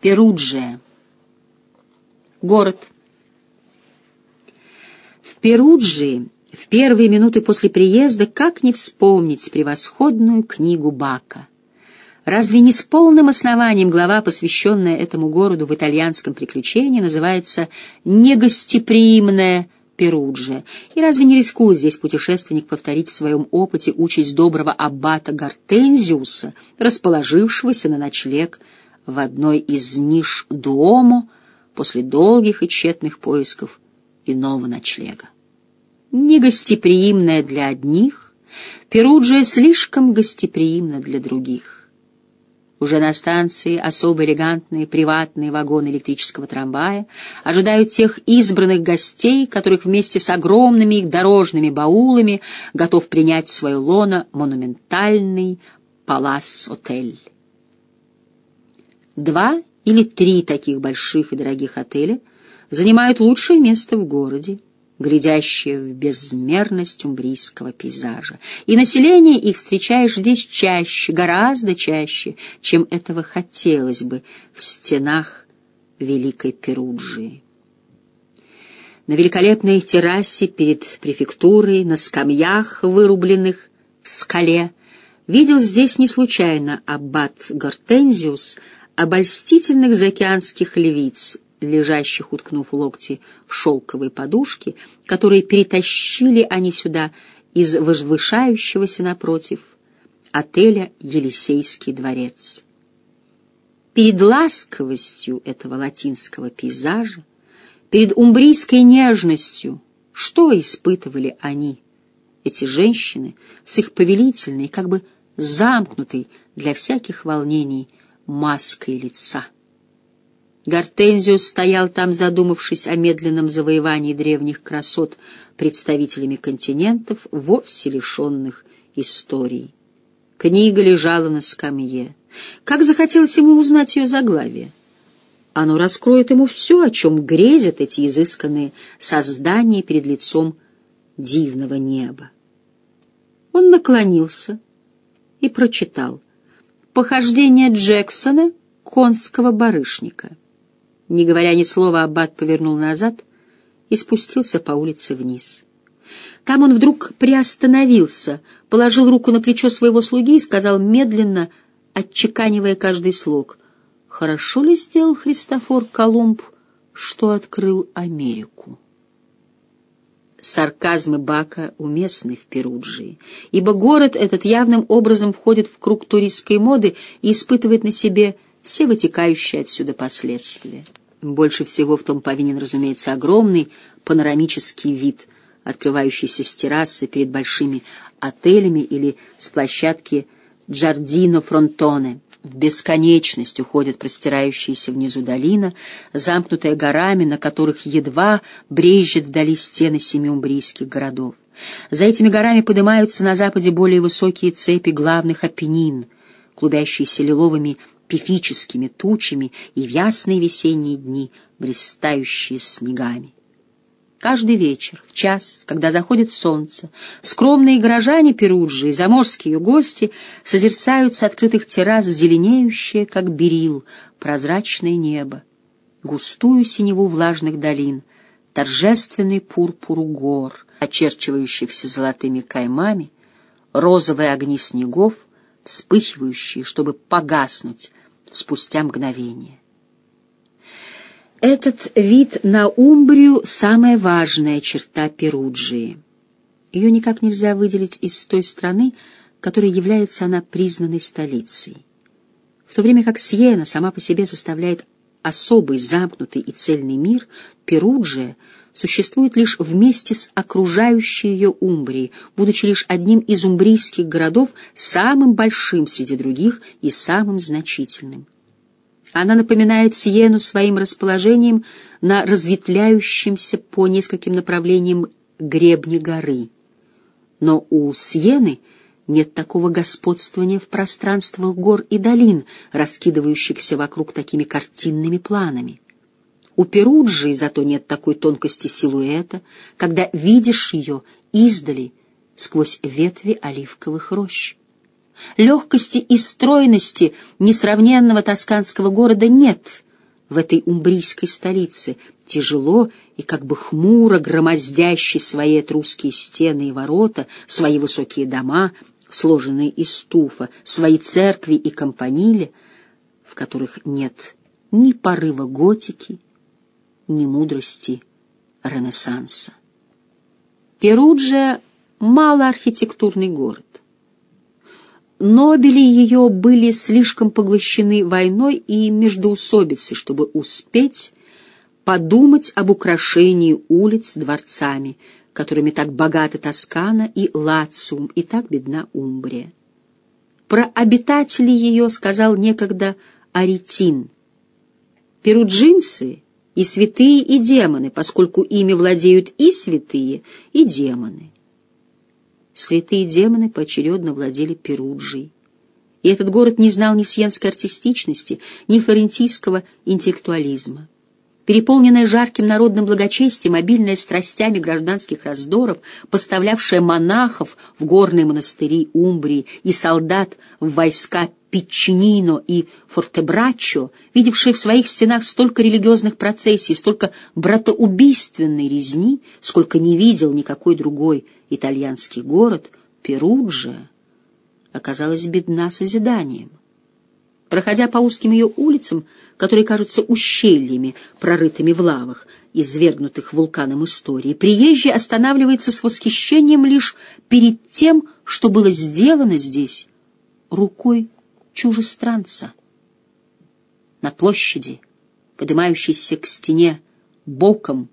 Перуджия. Город. В Перуджии в первые минуты после приезда как не вспомнить превосходную книгу Бака? Разве не с полным основанием глава, посвященная этому городу в итальянском приключении, называется «Негостеприимная Перуджия»? И разве не рискует здесь путешественник повторить в своем опыте участь доброго аббата Гортензиуса, расположившегося на ночлег в одной из ниш Дуомо после долгих и тщетных поисков иного ночлега. Негостеприимная для одних, Перуджия слишком гостеприимна для других. Уже на станции особо элегантные приватные вагоны электрического трамвая ожидают тех избранных гостей, которых вместе с огромными их дорожными баулами готов принять в свое лоно монументальный Палас-отель. Два или три таких больших и дорогих отеля занимают лучшее место в городе, глядящее в безмерность умбрийского пейзажа. И население их встречаешь здесь чаще, гораздо чаще, чем этого хотелось бы в стенах Великой Перуджии. На великолепной террасе перед префектурой, на скамьях, вырубленных в скале, видел здесь не случайно аббат Гортензиус — обольстительных заокеанских львиц, лежащих, уткнув локти в шелковые подушки, которые перетащили они сюда из возвышающегося напротив отеля «Елисейский дворец». Перед ласковостью этого латинского пейзажа, перед умбрийской нежностью, что испытывали они, эти женщины, с их повелительной, как бы замкнутой для всяких волнений, маской лица. Гортензиус стоял там, задумавшись о медленном завоевании древних красот представителями континентов, вовсе лишенных истории. Книга лежала на скамье. Как захотелось ему узнать ее заглавие. Оно раскроет ему все, о чем грезят эти изысканные создания перед лицом дивного неба. Он наклонился и прочитал — Похождение Джексона, конского барышника. Не говоря ни слова, аббат повернул назад и спустился по улице вниз. Там он вдруг приостановился, положил руку на плечо своего слуги и сказал медленно, отчеканивая каждый слог, «Хорошо ли сделал Христофор Колумб, что открыл Америку?» Сарказмы Бака уместны в Перуджии, ибо город этот явным образом входит в круг туристской моды и испытывает на себе все вытекающие отсюда последствия. Больше всего в том повинен, разумеется, огромный панорамический вид, открывающийся с террасы перед большими отелями или с площадки Джардино Фронтоне. В бесконечность уходит простирающаяся внизу долина, замкнутая горами, на которых едва брежет вдали стены семи умбрийских городов. За этими горами поднимаются на западе более высокие цепи главных Апеннин, клубящиеся лиловыми пифическими тучами и в ясные весенние дни блистающие снегами. Каждый вечер, в час, когда заходит солнце, скромные горожане Перуджи и заморские гости созерцают с открытых террас зеленеющее, как берил, прозрачное небо, густую синеву влажных долин, торжественный пурпуру гор, очерчивающихся золотыми каймами, розовые огни снегов, вспыхивающие, чтобы погаснуть спустя мгновение. Этот вид на Умбрию — самая важная черта Перуджии. Ее никак нельзя выделить из той страны, которой является она признанной столицей. В то время как Сиена сама по себе составляет особый замкнутый и цельный мир, Перуджия существует лишь вместе с окружающей ее Умбрией, будучи лишь одним из умбрийских городов, самым большим среди других и самым значительным. Она напоминает Сиену своим расположением на разветвляющемся по нескольким направлениям гребне горы. Но у Сиены нет такого господствования в пространствах гор и долин, раскидывающихся вокруг такими картинными планами. У Перуджи зато нет такой тонкости силуэта, когда видишь ее издали сквозь ветви оливковых рощ. Легкости и стройности несравненного тосканского города нет в этой умбрийской столице, тяжело и как бы хмуро громоздящий свои этрусские стены и ворота, свои высокие дома, сложенные из туфа, свои церкви и компанили, в которых нет ни порыва готики, ни мудрости Ренессанса. Перуджа — малоархитектурный город. Нобели ее были слишком поглощены войной и междоусобицей, чтобы успеть подумать об украшении улиц дворцами, которыми так богата Тоскана и Лациум, и так бедна Умбрия. Про обитателей ее сказал некогда Аретин. Перуджинцы и святые, и демоны, поскольку ими владеют и святые, и демоны. Святые демоны поочередно владели Перуджией. И этот город не знал ни сиенской артистичности, ни флорентийского интеллектуализма переполненная жарким народным благочестием, обильная страстями гражданских раздоров, поставлявшая монахов в горные монастыри Умбрии и солдат в войска Пичнино и Фортебраччо, видевшие в своих стенах столько религиозных процессий, столько братоубийственной резни, сколько не видел никакой другой итальянский город, Перуджа оказалась бедна созиданием. Проходя по узким ее улицам, которые кажутся ущельями, прорытыми в лавах, извергнутых вулканом истории, приезжий останавливается с восхищением лишь перед тем, что было сделано здесь рукой чужестранца. На площади, поднимающейся к стене боком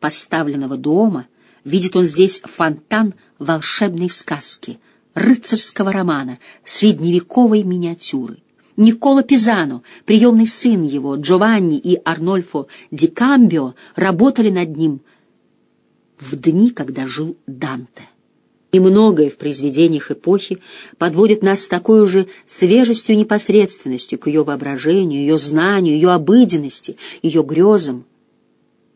поставленного дома, видит он здесь фонтан волшебной сказки, рыцарского романа, средневековой миниатюры. Никола Пизано, приемный сын его, Джованни и Арнольфо Ди Камбио работали над ним в дни, когда жил Данте. И многое в произведениях эпохи подводит нас с такой же свежестью и непосредственностью к ее воображению, ее знанию, ее обыденности, ее грезам.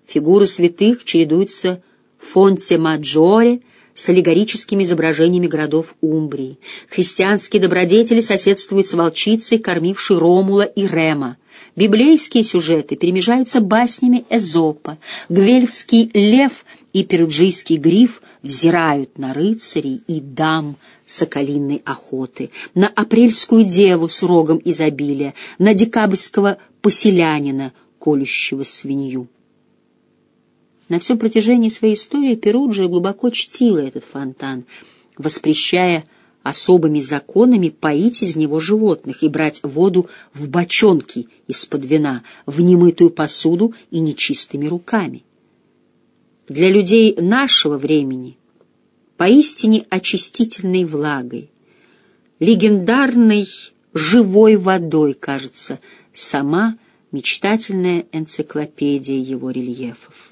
Фигуры святых чередуются в фонте Маджоре с аллегорическими изображениями городов Умбрии. Христианские добродетели соседствуют с волчицей, кормившей Ромула и Рема. Библейские сюжеты перемежаются баснями Эзопа. Гвельфский лев и перуджийский гриф взирают на рыцарей и дам соколиной охоты, на апрельскую деву с рогом изобилия, на декабрьского поселянина, колющего свинью. На всем протяжении своей истории Перуджия глубоко чтила этот фонтан, воспрещая особыми законами поить из него животных и брать воду в бочонки из-под вина, в немытую посуду и нечистыми руками. Для людей нашего времени поистине очистительной влагой, легендарной живой водой, кажется, сама мечтательная энциклопедия его рельефов.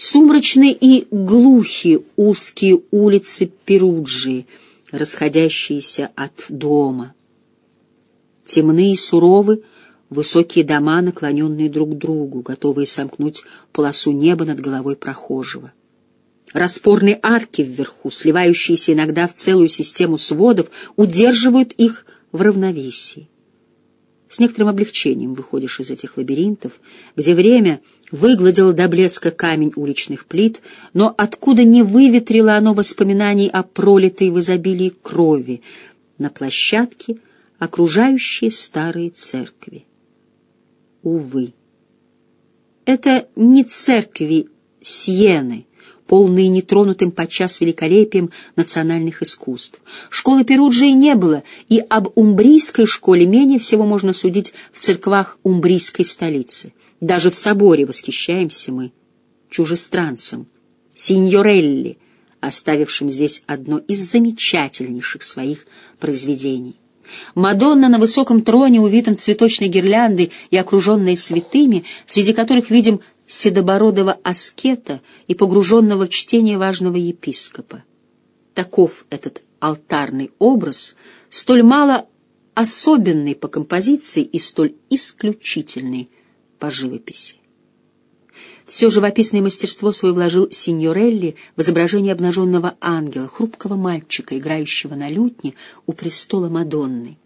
Сумрачны и глухи узкие улицы Перуджи, расходящиеся от дома. Темные и суровы высокие дома, наклоненные друг к другу, готовые сомкнуть полосу неба над головой прохожего. Распорные арки вверху, сливающиеся иногда в целую систему сводов, удерживают их в равновесии. С некоторым облегчением выходишь из этих лабиринтов, где время выгладило до блеска камень уличных плит, но откуда не выветрило оно воспоминаний о пролитой в изобилии крови на площадке, окружающие старые церкви. Увы, это не церкви Сиены, полные нетронутым подчас великолепием национальных искусств. Школы Перуджии не было, и об умбрийской школе менее всего можно судить в церквах умбрийской столицы. Даже в соборе восхищаемся мы чужестранцем, синьорелли, оставившим здесь одно из замечательнейших своих произведений. Мадонна на высоком троне, увитом цветочной гирляндой и окруженной святыми, среди которых видим седобородого аскета и погруженного в чтение важного епископа. Таков этот алтарный образ, столь мало особенный по композиции и столь исключительный по живописи. Все живописное мастерство свое вложил Синьорелли в изображение обнаженного ангела, хрупкого мальчика, играющего на лютне у престола Мадонны.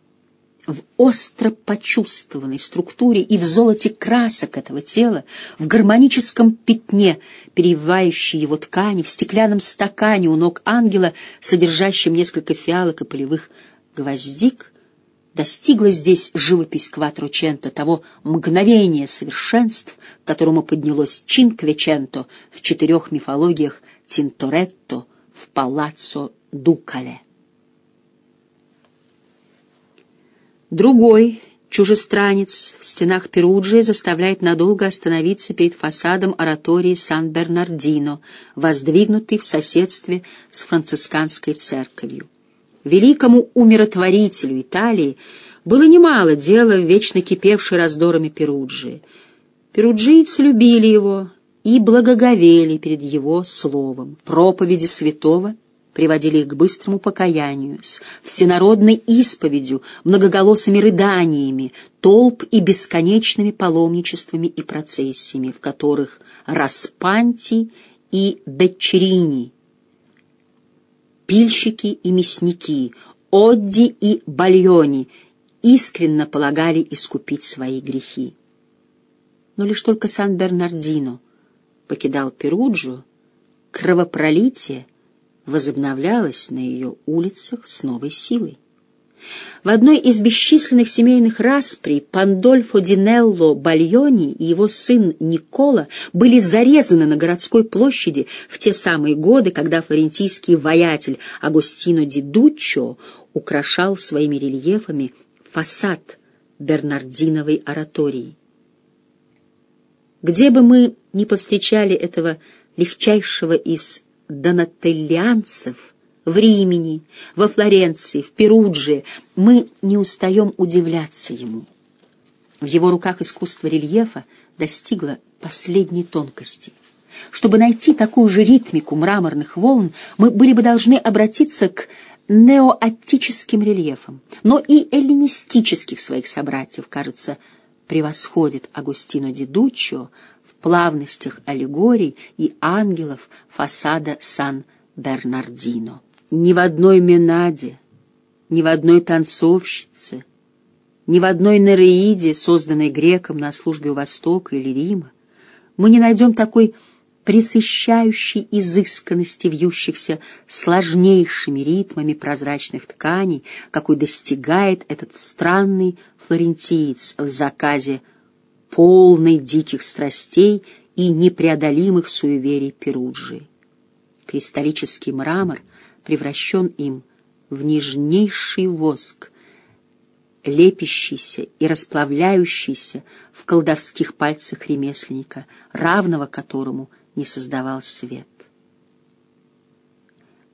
В остро почувствованной структуре и в золоте красок этого тела, в гармоническом пятне, перевивающей его ткани, в стеклянном стакане у ног ангела, содержащем несколько фиалок и полевых гвоздик, достигла здесь живопись Кватроченто того мгновения совершенств, к которому поднялось Чинквеченто в четырех мифологиях Тинторетто в Палаццо Дукале. Другой чужестранец в стенах Перуджи заставляет надолго остановиться перед фасадом оратории Сан-Бернардино, воздвигнутый в соседстве с францисканской церковью. Великому умиротворителю Италии было немало дела в вечно кипевшей раздорами Перуджи. Перуджийцы любили его и благоговели перед его словом. Проповеди святого приводили их к быстрому покаянию, с всенародной исповедью, многоголосыми рыданиями, толп и бесконечными паломничествами и процессиями, в которых Распанти и Бечерини, пильщики и мясники, Одди и Бальони искренно полагали искупить свои грехи. Но лишь только Сан-Бернардино покидал Перуджу, кровопролитие возобновлялась на ее улицах с новой силой. В одной из бесчисленных семейных расприй Пандольфо Динелло Бальони и его сын Никола были зарезаны на городской площади в те самые годы, когда флорентийский воятель Агустино ди Дуччо украшал своими рельефами фасад Бернардиновой оратории. Где бы мы ни повстречали этого легчайшего из донателлианцев в Римени, во Флоренции, в Перудже, мы не устаем удивляться ему. В его руках искусство рельефа достигло последней тонкости. Чтобы найти такую же ритмику мраморных волн, мы были бы должны обратиться к неоаттическим рельефам, но и эллинистических своих собратьев, кажется, превосходит Агустино Дидуччо плавностях аллегорий и ангелов фасада Сан-Бернардино. Ни в одной Менаде, ни в одной танцовщице, ни в одной Нереиде, созданной греком на службе у Востока или Рима, мы не найдем такой пресыщающей изысканности вьющихся сложнейшими ритмами прозрачных тканей, какой достигает этот странный флорентиец в заказе полной диких страстей и непреодолимых суеверий Перуджи. Кристаллический мрамор превращен им в нежнейший воск, лепящийся и расплавляющийся в колдовских пальцах ремесленника, равного которому не создавал свет.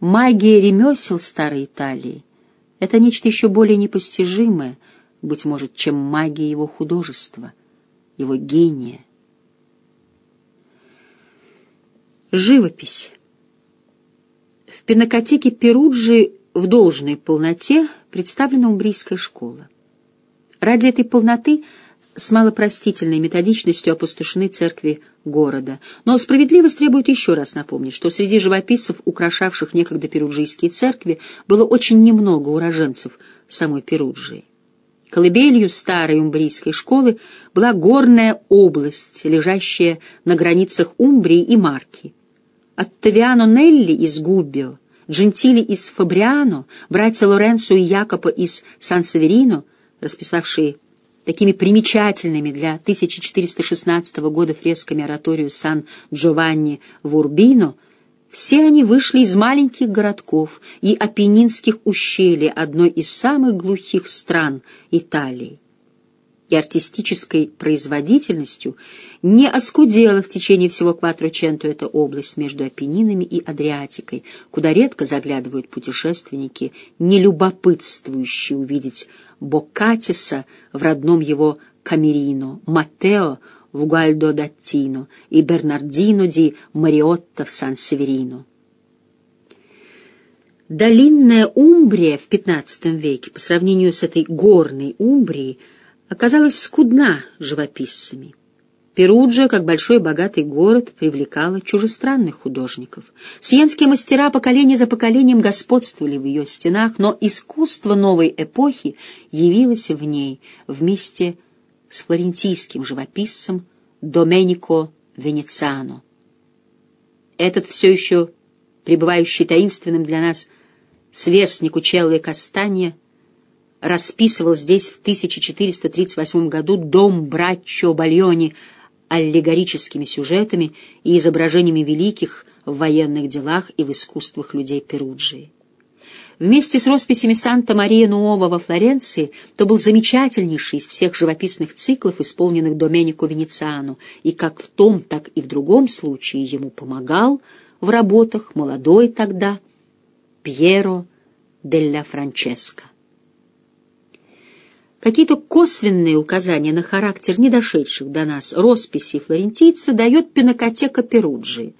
Магия ремесел старой Италии — это нечто еще более непостижимое, быть может, чем магия его художества — его гения. Живопись. В пинакотеке Перуджи в должной полноте представлена умбрийская школа. Ради этой полноты с малопростительной методичностью опустошены церкви города. Но справедливость требует еще раз напомнить, что среди живописцев, украшавших некогда перуджийские церкви, было очень немного уроженцев самой Перуджии. Колыбелью старой умбрийской школы была горная область, лежащая на границах Умбрии и Марки. Оттавиано Нелли из Губбио, Джентили из Фабриано, братья Лоренцо и Якопо из Сан-Северино, расписавшие такими примечательными для 1416 года фресками ораторию Сан-Джованни в Урбино, все они вышли из маленьких городков и апеннинских ущелий одной из самых глухих стран Италии. И артистической производительностью не оскудела в течение всего Кватроченто эта область между Апеннинами и Адриатикой, куда редко заглядывают путешественники, не любопытствующие увидеть Боккатиса в родном его Камерино, Матео в Гуальдо-Даттино и Бернардино ди Мариотта в Сан-Северино. Долинная Умбрия в XV веке по сравнению с этой горной Умбрией оказалась скудна живописцами. Перуджа, как большой богатый город, привлекала чужестранных художников. Сиенские мастера поколение за поколением господствовали в ее стенах, но искусство новой эпохи явилось в ней вместе с флорентийским живописцем Доменико Венециано. Этот все еще пребывающий таинственным для нас сверстник Учеллы Кастанья расписывал здесь в 1438 году дом Браччо Бальони аллегорическими сюжетами и изображениями великих в военных делах и в искусствах людей Перуджии. Вместе с росписями Санта-Мария Нуова во Флоренции то был замечательнейший из всех живописных циклов, исполненных Доменико Венециану, и как в том, так и в другом случае ему помогал в работах молодой тогда Пьеро делла Франческо. Какие-то косвенные указания на характер недошедших до нас росписей флорентийца дает Пинакотека Перуджи.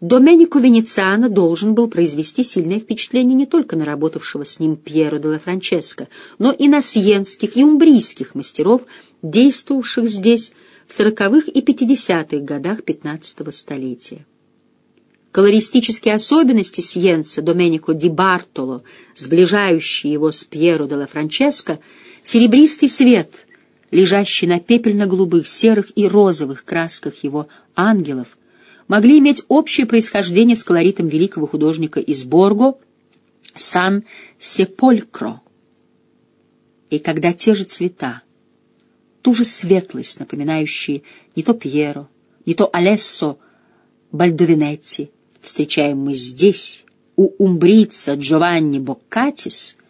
Доменико Венециано должен был произвести сильное впечатление не только на работавшего с ним Пьеро де ла Франческо, но и на сиенских и умбрийских мастеров, действовавших здесь в сороковых и пятидесятых годах XV столетия. Колористические особенности Сиенца Доменико ди Бартоло, сближающие его с Пьеро де ла Франческо, Серебристый свет, лежащий на пепельно-голубых, серых и розовых красках его ангелов, могли иметь общее происхождение с колоритом великого художника из Борго Сан-Сеполькро. И когда те же цвета, ту же светлость, напоминающие не то Пьеро, не то Алессо Бальдовинетти, встречаем мы здесь, у умбрица Джованни Боккатис —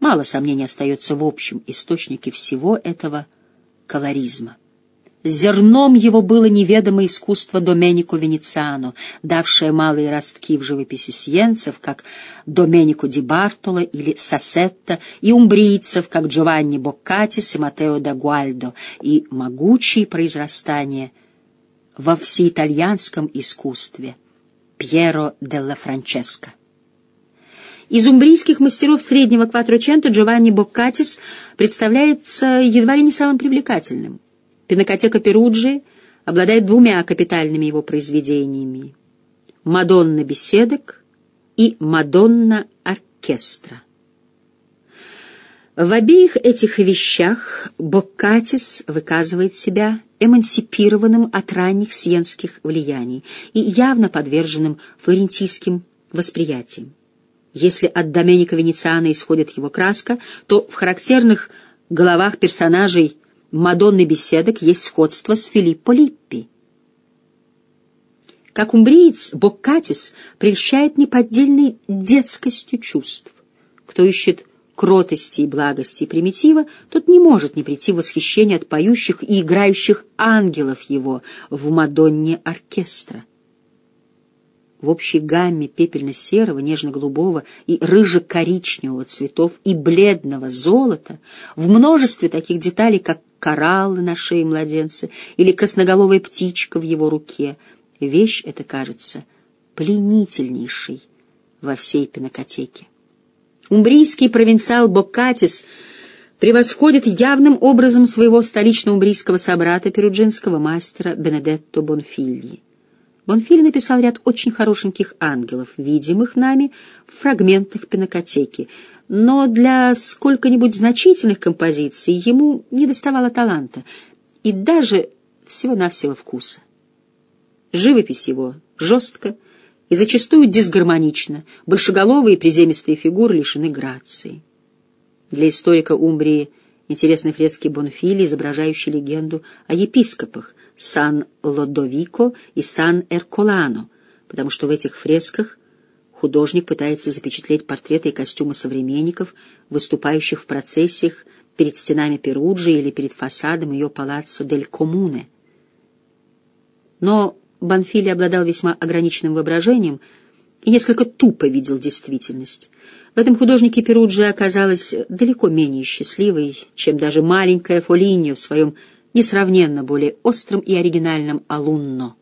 Мало сомнений остается в общем источнике всего этого колоризма. Зерном его было неведомое искусство Доменико Венециано, давшее малые ростки в живописи сиенцев, как Доменико ди Бартоло или Сассетта, и умбрийцев, как Джованни Боккатис и Матео да Гуальдо, и могучие произрастания во всеитальянском искусстве Пьеро делла Франческо. Из умбрийских мастеров среднего кватрочента Джованни Боккатис представляется едва ли не самым привлекательным. Пинакотека Перуджи обладает двумя капитальными его произведениями «Мадонна беседок» и «Мадонна оркестра». В обеих этих вещах Боккатис выказывает себя эмансипированным от ранних сиенских влияний и явно подверженным флорентийским восприятиям. Если от Доменика Венециана исходит его краска, то в характерных головах персонажей Мадонны беседок есть сходство с Филиппо Липпи. Как умбриец, Боккатис прельщает неподдельной детскостью чувств. Кто ищет кротости и благости и примитива, тот не может не прийти в восхищение от поющих и играющих ангелов его в Мадонне оркестра в общей гамме пепельно-серого, нежно-голубого и рыже-коричневого цветов и бледного золота, в множестве таких деталей, как кораллы на шее младенца или красноголовая птичка в его руке, вещь эта кажется пленительнейшей во всей пинокотеке. Умбрийский провинциал Боккатис превосходит явным образом своего столично-умбрийского собрата перуджинского мастера Бенедетто Бонфильи. Бонфиль написал ряд очень хорошеньких ангелов, видимых нами в фрагментах пинокотеки, но для сколько-нибудь значительных композиций ему не доставало таланта и даже всего-навсего вкуса. Живопись его жестко и зачастую дисгармонична, большеголовые приземистые фигуры лишены грации. Для историка Умбрии интересны фрески Бонфили, изображающие легенду о епископах, Сан-Лодовико и Сан-Эрколано, потому что в этих фресках художник пытается запечатлеть портреты и костюмы современников, выступающих в процессиях перед стенами Перуджи или перед фасадом ее палаццо дель Комуне. Но Банфили обладал весьма ограниченным воображением несколько тупо видел действительность. В этом художнике Перуджи оказалась далеко менее счастливой, чем даже маленькая Фолиньо в своем несравненно более острым и оригинальным «Алунно».